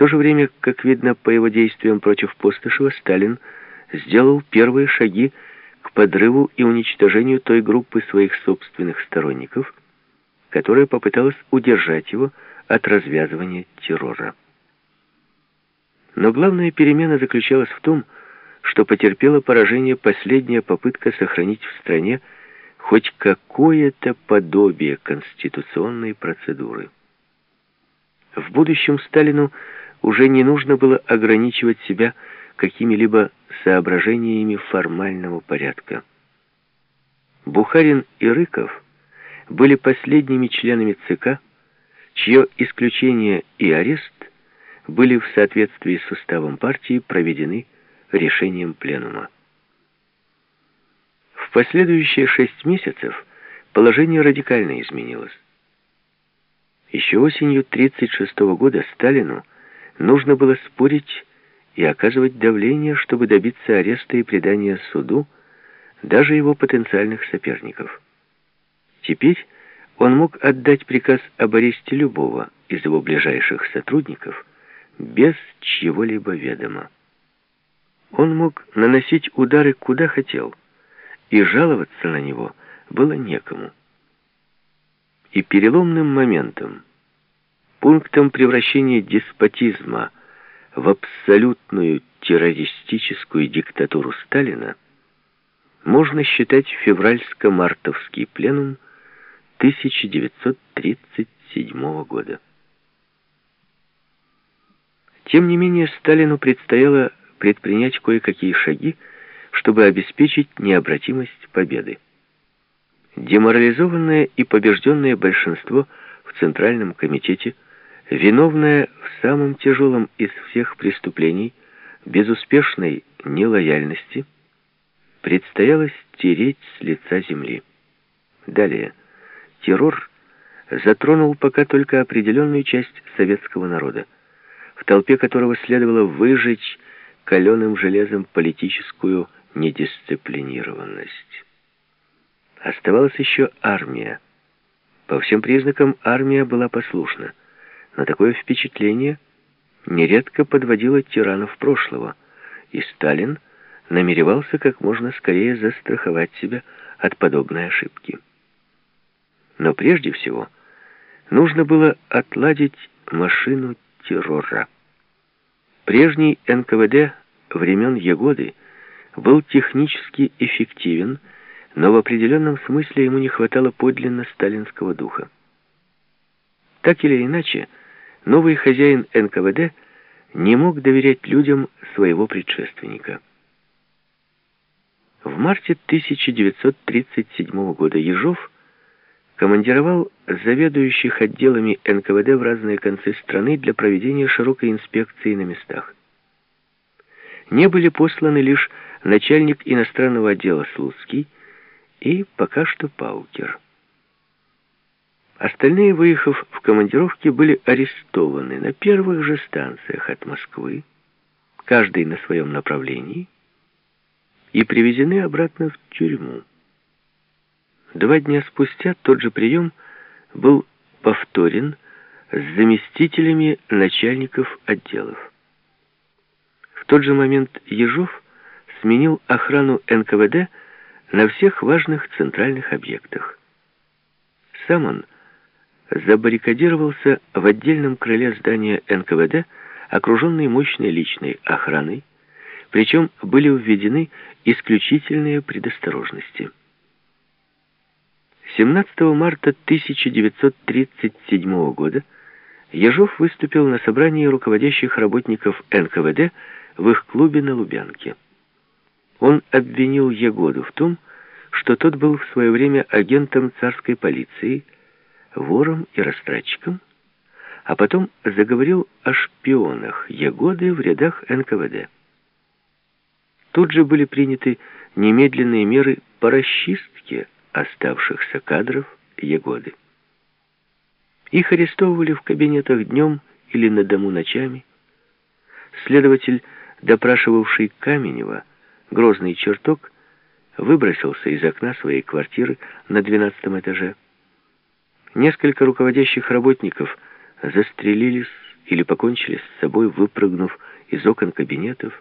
то же время, как видно по его действиям против Постышева, Сталин сделал первые шаги к подрыву и уничтожению той группы своих собственных сторонников, которая попыталась удержать его от развязывания террора. Но главная перемена заключалась в том, что потерпела поражение последняя попытка сохранить в стране хоть какое-то подобие конституционной процедуры. В будущем Сталину уже не нужно было ограничивать себя какими-либо соображениями формального порядка. Бухарин и Рыков были последними членами ЦК, чье исключение и арест были в соответствии с уставом партии проведены решением пленума. В последующие шесть месяцев положение радикально изменилось. Еще осенью 1936 года Сталину нужно было спорить и оказывать давление, чтобы добиться ареста и предания суду даже его потенциальных соперников. Теперь он мог отдать приказ об аресте любого из его ближайших сотрудников без чьего-либо ведома. Он мог наносить удары куда хотел, и жаловаться на него было некому. И переломным моментом, пунктом превращения деспотизма в абсолютную террористическую диктатуру Сталина можно считать февральско-мартовский пленум 1937 года. Тем не менее, Сталину предстояло предпринять кое-какие шаги, чтобы обеспечить необратимость победы. Деморализованное и побежденное большинство в Центральном комитете, виновное в самом тяжелом из всех преступлений, безуспешной нелояльности, предстояло стереть с лица земли. Далее, террор затронул пока только определенную часть советского народа, в толпе которого следовало выжечь каленым железом политическую недисциплинированность. Оставалась еще армия. По всем признакам армия была послушна, но такое впечатление нередко подводило тиранов прошлого, и Сталин намеревался как можно скорее застраховать себя от подобной ошибки. Но прежде всего нужно было отладить машину террора. Прежний НКВД времен Егоды был технически эффективен, но в определенном смысле ему не хватало подлинно сталинского духа. Так или иначе, новый хозяин НКВД не мог доверять людям своего предшественника. В марте 1937 года Ежов командировал заведующих отделами НКВД в разные концы страны для проведения широкой инспекции на местах. Не были посланы лишь начальник иностранного отдела Слуцкий и пока что Паукер. Остальные, выехав в командировки, были арестованы на первых же станциях от Москвы, каждый на своем направлении, и привезены обратно в тюрьму. Два дня спустя тот же прием был повторен с заместителями начальников отделов. В тот же момент Ежов сменил охрану НКВД на всех важных центральных объектах. Сам он забаррикадировался в отдельном крыле здания НКВД, окруженный мощной личной охраной, причем были введены исключительные предосторожности. 17 марта 1937 года Ежов выступил на собрании руководящих работников НКВД в их клубе на Лубянке. Он обвинил Егоду в том, что тот был в свое время агентом царской полиции, вором и растратчиком, а потом заговорил о шпионах Егоды в рядах НКВД. Тут же были приняты немедленные меры по расчистке оставшихся кадров Егоды. Их арестовывали в кабинетах днем или на дому ночами. Следователь, допрашивавший Каменева, грозный чертог, выбросился из окна своей квартиры на двенадцатом этаже. Несколько руководящих работников застрелились или покончили с собой, выпрыгнув из окон кабинетов,